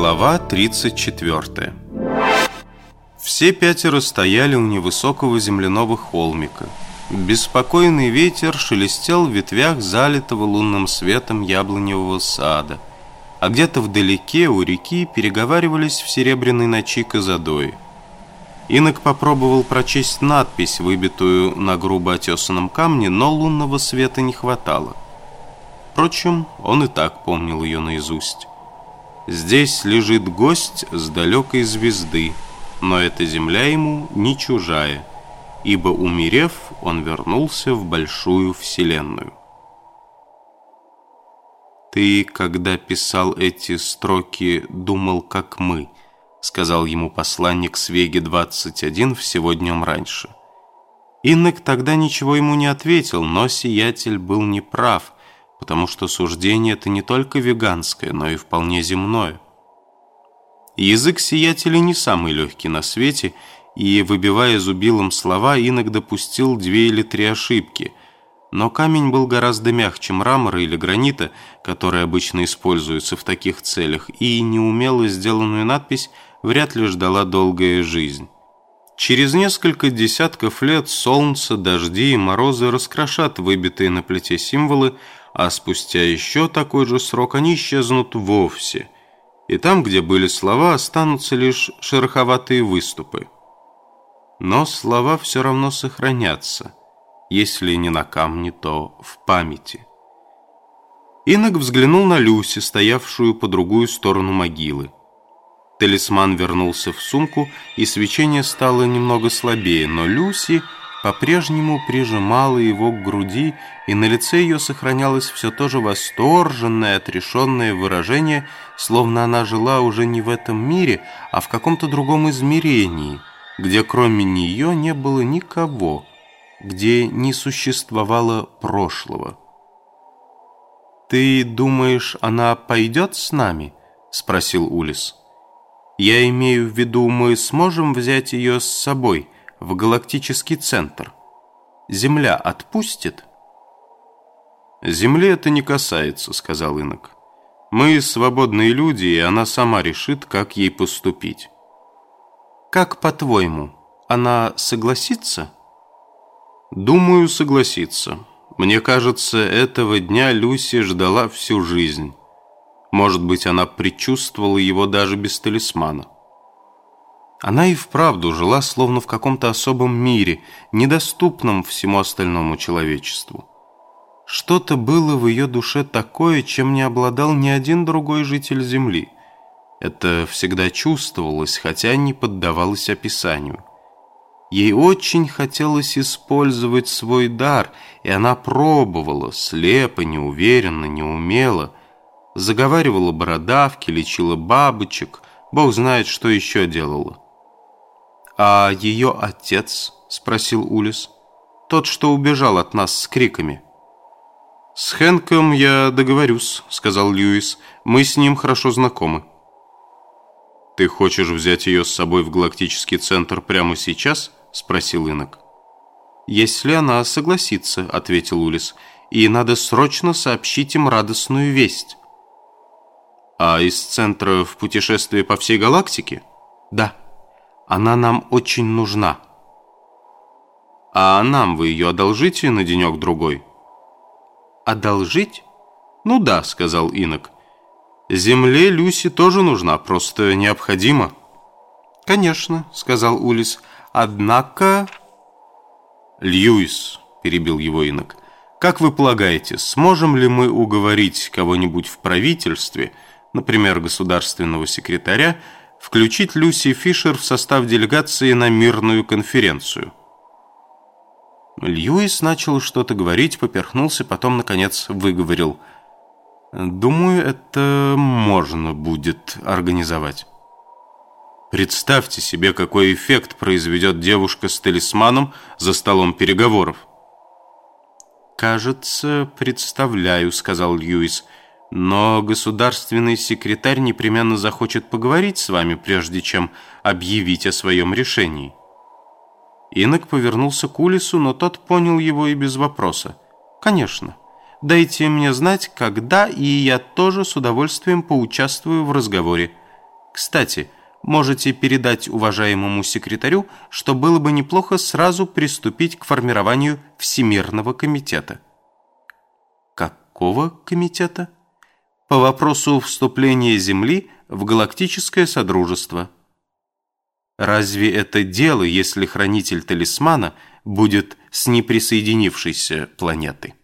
Глава 34 Все пятеро стояли у невысокого земляного холмика. Беспокойный ветер шелестел в ветвях залитого лунным светом яблоневого сада, а где-то вдалеке у реки переговаривались в серебряной ночи козадои. Инок попробовал прочесть надпись, выбитую на грубо отесанном камне, но лунного света не хватало. Впрочем, он и так помнил ее наизусть. Здесь лежит гость с далекой звезды, но эта земля ему не чужая, ибо, умерев, он вернулся в большую вселенную. «Ты, когда писал эти строки, думал, как мы», сказал ему посланник Свеги-21 всего днем раньше. Иннек тогда ничего ему не ответил, но сиятель был неправ – потому что суждение это не только веганское, но и вполне земное. Язык сиятеля не самый легкий на свете, и, выбивая зубилом слова, инок допустил две или три ошибки. Но камень был гораздо мягче мрамора или гранита, которые обычно используются в таких целях, и неумело сделанную надпись вряд ли ждала долгая жизнь. Через несколько десятков лет солнце, дожди и морозы раскрошат выбитые на плите символы, а спустя еще такой же срок они исчезнут вовсе, и там, где были слова, останутся лишь шероховатые выступы. Но слова все равно сохранятся, если не на камне, то в памяти. Инок взглянул на Люси, стоявшую по другую сторону могилы. Талисман вернулся в сумку, и свечение стало немного слабее, но Люси по-прежнему прижимала его к груди, и на лице ее сохранялось все то же восторженное, отрешенное выражение, словно она жила уже не в этом мире, а в каком-то другом измерении, где кроме нее не было никого, где не существовало прошлого. «Ты думаешь, она пойдет с нами?» — спросил Улис. «Я имею в виду, мы сможем взять ее с собой» в галактический центр. Земля отпустит? Земли это не касается, сказал Инок. Мы свободные люди, и она сама решит, как ей поступить. Как по-твоему, она согласится? Думаю, согласится. Мне кажется, этого дня Люси ждала всю жизнь. Может быть, она предчувствовала его даже без талисмана. Она и вправду жила словно в каком-то особом мире, недоступном всему остальному человечеству. Что-то было в ее душе такое, чем не обладал ни один другой житель Земли. Это всегда чувствовалось, хотя не поддавалось описанию. Ей очень хотелось использовать свой дар, и она пробовала, слепо, неуверенно, неумело. Заговаривала бородавки, лечила бабочек, бог знает, что еще делала. «А ее отец?» — спросил Улис. «Тот, что убежал от нас с криками». «С Хэнком я договорюсь», — сказал Льюис. «Мы с ним хорошо знакомы». «Ты хочешь взять ее с собой в галактический центр прямо сейчас?» — спросил Инок. «Если она согласится», — ответил Улис. «И надо срочно сообщить им радостную весть». «А из центра в путешествие по всей галактике?» «Да». Она нам очень нужна. А нам вы ее одолжите на денек-другой? Одолжить? Ну да, сказал Инок. Земле Люси тоже нужна, просто необходимо. Конечно, сказал Улис. Однако... Льюис, перебил его Инок, как вы полагаете, сможем ли мы уговорить кого-нибудь в правительстве, например, государственного секретаря, включить Люси Фишер в состав делегации на мирную конференцию. Льюис начал что-то говорить, поперхнулся, потом, наконец, выговорил. «Думаю, это можно будет организовать». Представьте себе, какой эффект произведет девушка с талисманом за столом переговоров. «Кажется, представляю», — сказал Льюис. Но государственный секретарь непременно захочет поговорить с вами, прежде чем объявить о своем решении. Инок повернулся к Улису, но тот понял его и без вопроса. «Конечно. Дайте мне знать, когда, и я тоже с удовольствием поучаствую в разговоре. Кстати, можете передать уважаемому секретарю, что было бы неплохо сразу приступить к формированию Всемирного комитета. Какого комитета? По вопросу вступления Земли в галактическое содружество. Разве это дело, если хранитель талисмана будет с неприсоединившейся планеты?